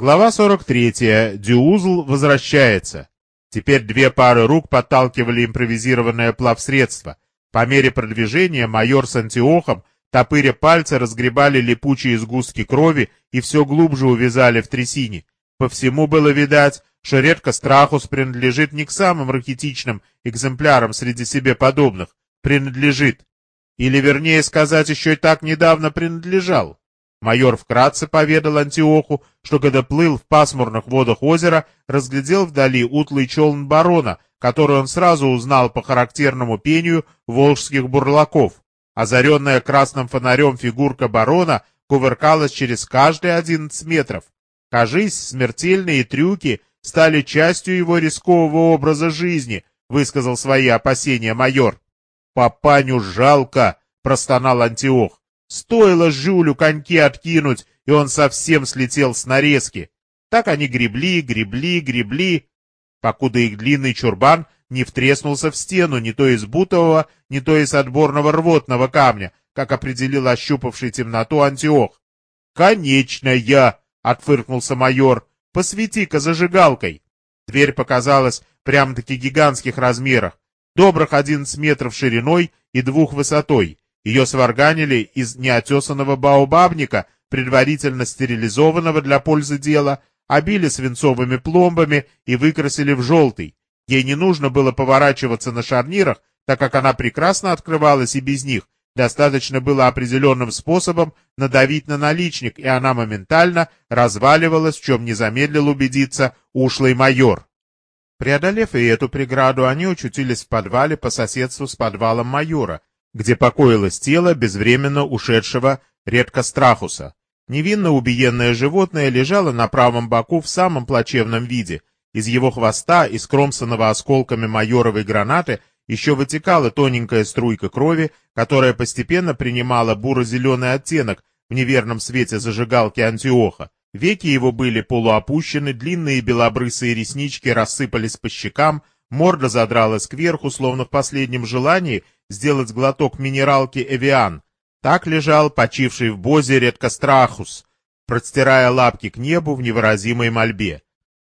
Глава 43. Дюузл возвращается. Теперь две пары рук подталкивали импровизированное плавсредство. По мере продвижения майор с антиохом, топыря пальцы, разгребали липучие сгустки крови и все глубже увязали в трясине. По всему было видать, что редко Страхус принадлежит не к самым ракетичным экземплярам среди себе подобных. Принадлежит. Или, вернее сказать, еще и так недавно принадлежал. Майор вкратце поведал Антиоху, что когда плыл в пасмурных водах озера, разглядел вдали утлый челн барона, который он сразу узнал по характерному пению волжских бурлаков. Озаренная красным фонарем фигурка барона кувыркалась через каждые одиннадцать метров. Кажись, смертельные трюки стали частью его рискового образа жизни, высказал свои опасения майор. «Папаню жалко!» — простонал Антиох. Стоило Жюлю коньки откинуть, и он совсем слетел с нарезки. Так они гребли, гребли, гребли, покуда их длинный чурбан не втреснулся в стену не то из бутового, не то из отборного рвотного камня, как определил ощупавший темноту Антиох. «Конечно я!» — отфыркнулся майор. «Посвети-ка зажигалкой!» Дверь показалась прям-таки гигантских размерах, добрых одиннадцать метров шириной и двух высотой. Ее сварганили из неотесанного баобабника, предварительно стерилизованного для пользы дела, обили свинцовыми пломбами и выкрасили в желтый. Ей не нужно было поворачиваться на шарнирах, так как она прекрасно открывалась и без них. Достаточно было определенным способом надавить на наличник, и она моментально разваливалась, в чем не замедлил убедиться ушлый майор. Преодолев и эту преграду, они очутились в подвале по соседству с подвалом майора, где покоилось тело безвременно ушедшего редкострахуса. Невинно убиенное животное лежало на правом боку в самом плачевном виде. Из его хвоста, искромсанного осколками майоровой гранаты, еще вытекала тоненькая струйка крови, которая постепенно принимала буро-зеленый оттенок в неверном свете зажигалки Антиоха. Веки его были полуопущены, длинные белобрысые реснички рассыпались по щекам, морда задралась кверху, словно в последнем желании сделать глоток минералки Эвиан. Так лежал почивший в бозе редкострахус, простирая лапки к небу в невыразимой мольбе.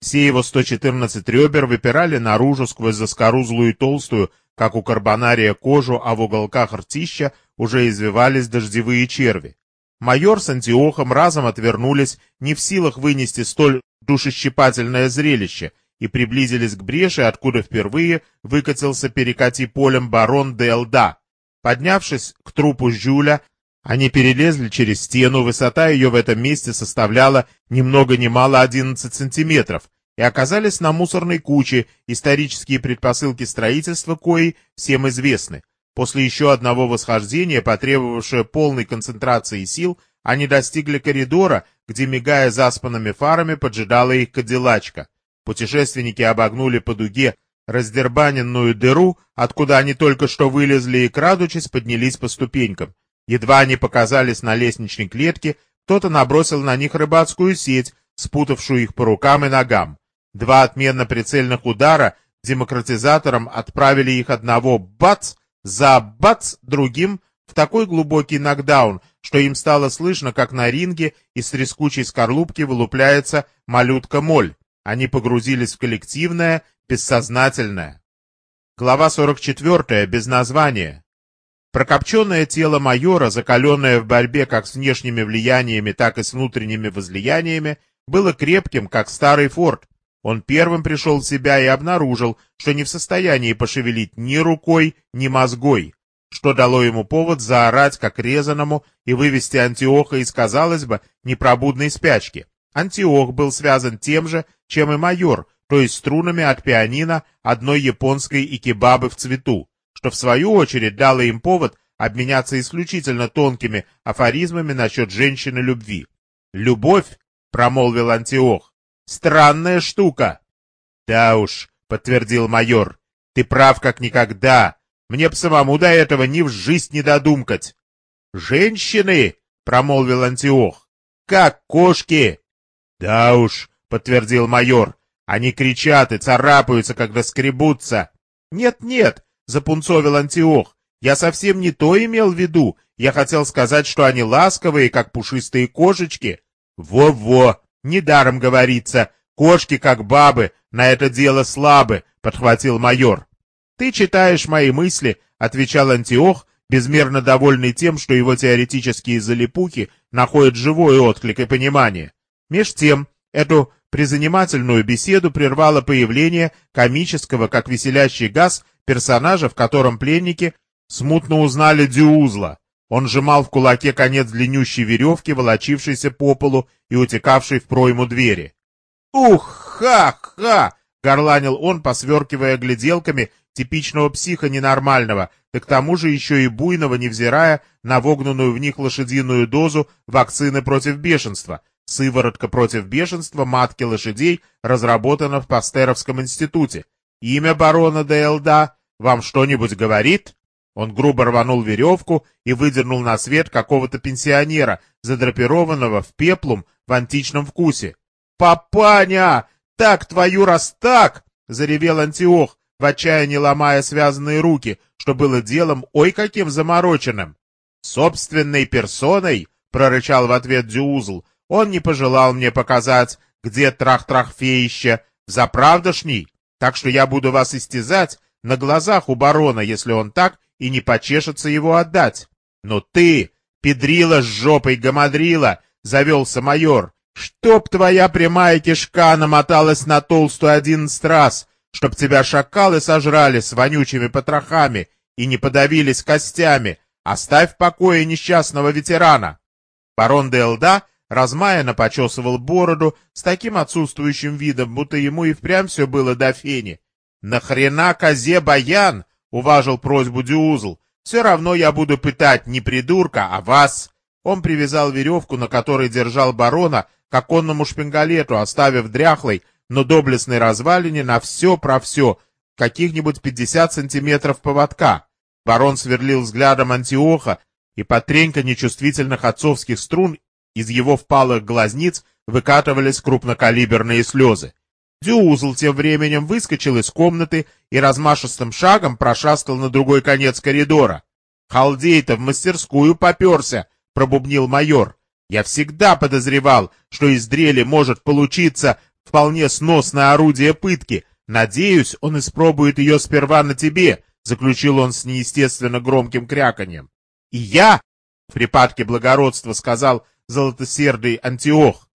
Все его 114 ребер выпирали наружу сквозь заскорузлую и толстую, как у карбонария, кожу, а в уголках ртища уже извивались дождевые черви. Майор с Антиохом разом отвернулись, не в силах вынести столь душещипательное зрелище, и приблизились к бреши, откуда впервые выкатился перекати полем барон де Элда. Поднявшись к трупу Жюля, они перелезли через стену, высота ее в этом месте составляла ни много ни мало 11 сантиметров, и оказались на мусорной куче, исторические предпосылки строительства кои всем известны. После еще одного восхождения, потребовавшего полной концентрации сил, они достигли коридора, где, мигая заспанными фарами, поджидала их кадиллачка. Путешественники обогнули по дуге раздербаненную дыру, откуда они только что вылезли и, крадучись, поднялись по ступенькам. Едва они показались на лестничной клетке, кто-то набросил на них рыбацкую сеть, спутавшую их по рукам и ногам. Два отменно прицельных удара демократизатором отправили их одного бац за бац другим в такой глубокий нокдаун, что им стало слышно, как на ринге из трескучей скорлупки вылупляется малютка-моль. Они погрузились в коллективное, бессознательное. Глава 44, без названия. Прокопченное тело майора, закаленное в борьбе как с внешними влияниями, так и с внутренними возлияниями, было крепким, как старый форт. Он первым пришел в себя и обнаружил, что не в состоянии пошевелить ни рукой, ни мозгой, что дало ему повод заорать, как резаному, и вывести Антиоха из, казалось бы, непробудной спячки. Антиох был связан тем же, чем и майор, то есть струнами от пианино одной японской икебабы в цвету, что в свою очередь дало им повод обменяться исключительно тонкими афоризмами насчет женщины любви. «Любовь», — промолвил Антиох, — «странная штука». «Да уж», — подтвердил майор, — «ты прав как никогда. Мне б самому до этого ни в жизнь не додумкать». «Женщины», — промолвил Антиох, — «как кошки». «Да уж», — подтвердил майор. «Они кричат и царапаются, когда скребутся». «Нет-нет», — запунцовил Антиох, — «я совсем не то имел в виду. Я хотел сказать, что они ласковые, как пушистые кошечки». «Во-во! Недаром говорится, кошки, как бабы, на это дело слабы, подхватил майор. Ты читаешь мои мысли, отвечал Антиох, безмерно довольный тем, что его теоретические залипухи находят живой отклик и понимание. Меж тем, эту призанимательную беседу прервало появление комического, как веселящий газ, персонажа, в котором пленники смутно узнали Дюузла. Он сжимал в кулаке конец длиннющей веревки, волочившейся по полу и утекавшей в пройму двери. «Ух, ха-ха!» — горланил он, посверкивая гляделками типичного психа ненормального, да к тому же еще и буйного, невзирая на вогнанную в них лошадиную дозу вакцины против бешенства. Сыворотка против бешенства матки лошадей разработана в Пастеровском институте. Имя барона де вам что-нибудь говорит?» Он грубо рванул веревку и выдернул на свет какого-то пенсионера, задрапированного в пеплум в античном вкусе. «Папаня! Так твою раз так!» — заревел Антиох, в отчаянии ломая связанные руки, что было делом ой каким замороченным. «Собственной персоной!» — прорычал в ответ Дюузл. «Он не пожелал мне показать, где трах-трах-феище, заправдошний, так что я буду вас истязать на глазах у барона, если он так и не почешется его отдать. Но ты, педрила с жопой гамадрила, завелся майор, чтоб твоя прямая кишка намоталась на толстую одиннадцать раз, чтоб тебя шакалы сожрали с вонючими потрохами и не подавились костями, оставь в покое несчастного ветерана. Барон де Элда размаянно почесывал бороду с таким отсутствующим видом, будто ему и впрямь все было до фени. «Нахрена козе баян?» — уважил просьбу Дюузл. «Все равно я буду пытать не придурка, а вас!» Он привязал веревку, на которой держал барона, к оконному шпингалету, оставив дряхлой, но доблестной развалине на все про все, каких-нибудь пятьдесят сантиметров поводка. Барон сверлил взглядом Антиоха, и под тренька нечувствительных отцовских струн из его впалых глазниц выкатывались крупнокалиберные слезы. Дюузл тем временем выскочил из комнаты и размашистым шагом прошастал на другой конец коридора. «Халдей-то в мастерскую поперся!» — пробубнил майор. «Я всегда подозревал, что из дрели может получиться вполне сносное орудие пытки. Надеюсь, он испробует ее сперва на тебе», — заключил он с неестественно громким кряканьем. «И я?» — в припадке благородства сказал золотосердый Антиох.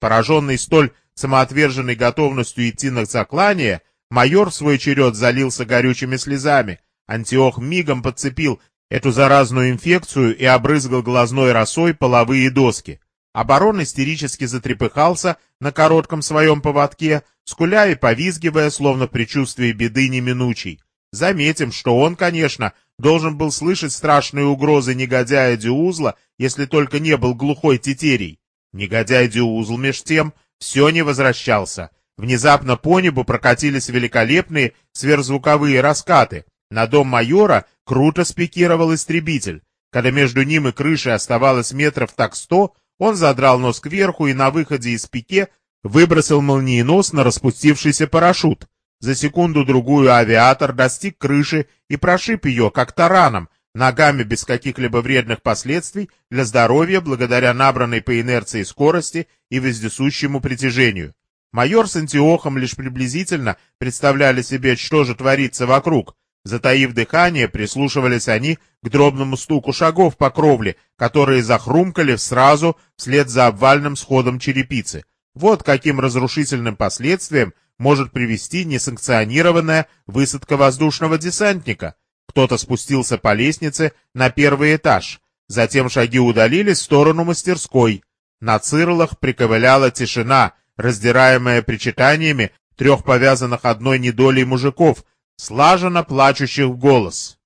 Пораженный столь самоотверженной готовностью идти на заклание, майор в свой черед залился горючими слезами. Антиох мигом подцепил эту заразную инфекцию и обрызгал глазной росой половые доски. Оборон истерически затрепыхался на коротком своем поводке, скуля и повизгивая, словно в предчувствии беды неминучей. Заметим, что он, конечно, должен был слышать страшные угрозы негодяя Дюузла, если только не был глухой тетерий. Негодяй Дюузл, меж тем, все не возвращался. Внезапно по небу прокатились великолепные сверхзвуковые раскаты. На дом майора круто спикировал истребитель. Когда между ним и крышей оставалось метров так сто, он задрал нос кверху и на выходе из пике выбросил молниеносно распустившийся парашют. За секунду-другую авиатор достиг крыши и прошиб ее, как тараном, ногами без каких-либо вредных последствий для здоровья благодаря набранной по инерции скорости и вездесущему притяжению. Майор с Антиохом лишь приблизительно представляли себе, что же творится вокруг. Затаив дыхание, прислушивались они к дробному стуку шагов по кровле, которые захрумкали сразу вслед за обвальным сходом черепицы. Вот каким разрушительным последствиям может привести несанкционированная высадка воздушного десантника. Кто-то спустился по лестнице на первый этаж. Затем шаги удалились в сторону мастерской. На цирлах приковыляла тишина, раздираемая причитаниями трех повязанных одной недолей мужиков, слаженно плачущих в голос.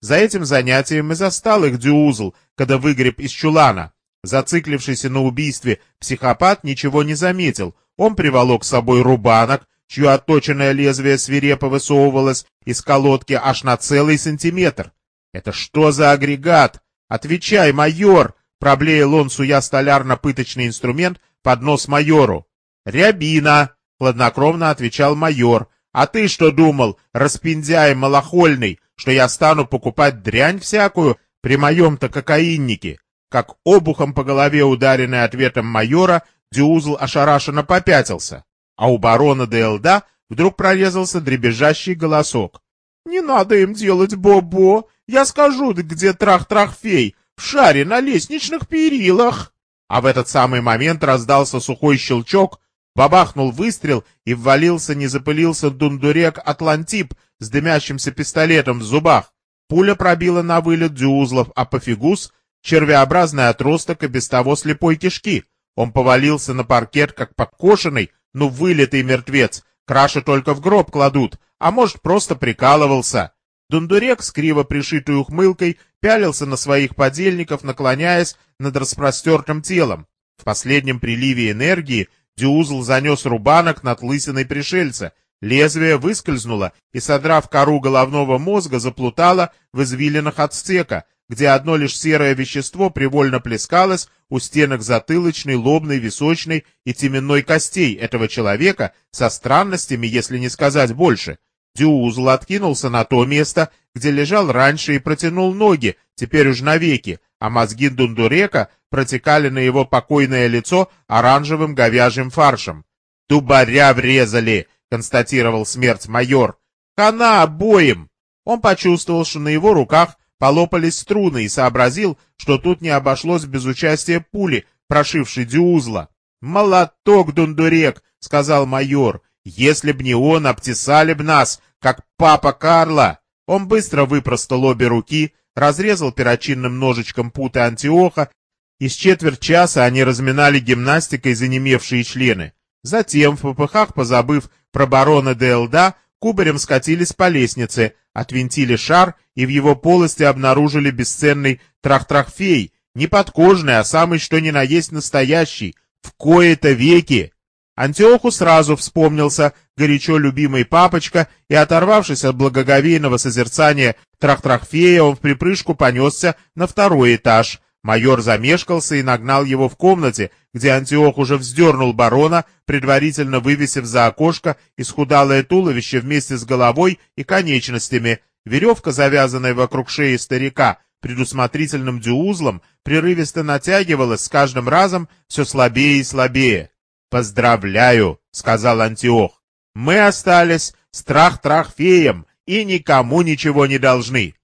За этим занятием и застал их Дюузл, когда выгреб из чулана. Зациклившийся на убийстве психопат ничего не заметил. Он приволок с собой рубанок, чье отточенное лезвие свирепо высовывалось из колодки аж на целый сантиметр. «Это что за агрегат? Отвечай, майор!» — проблеял он, суя столярно-пыточный инструмент под нос майору. «Рябина!» — хладнокровно отвечал майор. «А ты что думал, распиндяй малохольный, что я стану покупать дрянь всякую при моем-то кокаиннике?» Как обухом по голове ударенный ответом майора, Дюзл ошарашенно попятился, а у барона Делда вдруг прорезался дребезжащий голосок. «Не надо им делать бобо! Я скажу, где трах-трах-фей, в шаре на лестничных перилах!» А в этот самый момент раздался сухой щелчок, бабахнул выстрел и ввалился, не запылился дундурек Атлантип с дымящимся пистолетом в зубах. Пуля пробила на вылет Дюзлов апофигус, червеобразный отросток и без того слепой кишки. Он повалился на паркет, как подкошенный, ну вылитый мертвец, краши только в гроб кладут, а может, просто прикалывался. Дундурек с криво пришитой ухмылкой пялился на своих подельников, наклоняясь над распростертым телом. В последнем приливе энергии Дюзл занес рубанок над лысиной пришельца. Лезвие выскользнуло и, содрав кору головного мозга, заплутало в извилинах отстека, где одно лишь серое вещество привольно плескалось у стенок затылочной, лобной, височной и теменной костей этого человека со странностями, если не сказать больше. Дюузл откинулся на то место, где лежал раньше и протянул ноги, теперь уж навеки, а мозги Дундурека протекали на его покойное лицо оранжевым говяжьим фаршем. «Дубаря врезали!» — констатировал смерть майор. «Хана обоим!» Он почувствовал, что на его руках полопались струны и сообразил, что тут не обошлось без участия пули, прошившей Дюузла. «Молоток, Дундурек!» — сказал майор. «Если б не он, обтесали б нас, как папа Карла!» Он быстро выпростал обе руки, разрезал перочинным ножичком путы Антиоха, и с четверть часа они разминали гимнастикой занемевшие члены. Затем, в попыхах позабыв про барона Делда, кубарем скатились по лестнице, отвинтили шар и в его полости обнаружили бесценный трах-трах-фей, не подкожный, а самый что ни на есть настоящий, в кои-то веки. Антиоху сразу вспомнился горячо любимый папочка, и, оторвавшись от благоговейного созерцания трах-трахфея, он в припрыжку понесся на второй этаж. Майор замешкался и нагнал его в комнате, где Антиох уже вздернул барона, предварительно вывесив за окошко исхудалое туловище вместе с головой и конечностями. Веревка, завязанная вокруг шеи старика, предусмотрительным дюузлом, прерывисто натягивалась с каждым разом все слабее и слабее. «Поздравляю!» — сказал Антиох. «Мы остались страх-трах-феем и никому ничего не должны».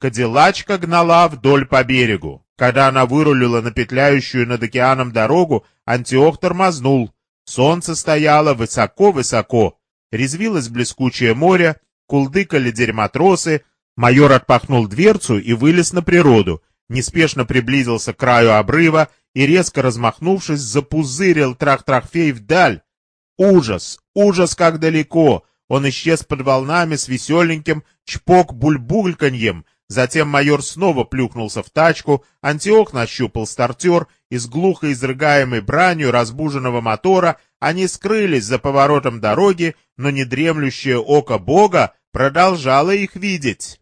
Кадиллачка гнала вдоль по берегу. Когда она вырулила на петляющую над океаном дорогу, Антиох тормознул. Солнце стояло высоко-высоко. Резвилось блескучее море, кулдыкали дерьматросы. Майор отпахнул дверцу и вылез на природу. Неспешно приблизился к краю обрыва и, резко размахнувшись, запузырил трах-трахфей вдаль. Ужас! Ужас, как далеко! Он исчез под волнами с веселеньким чпок-бульбульканьем. Затем майор снова плюхнулся в тачку, Антиох нащупал стартер, и с глухо изрыгаемой бранью разбуженного мотора они скрылись за поворотом дороги, но недремлющее око бога продолжало их видеть.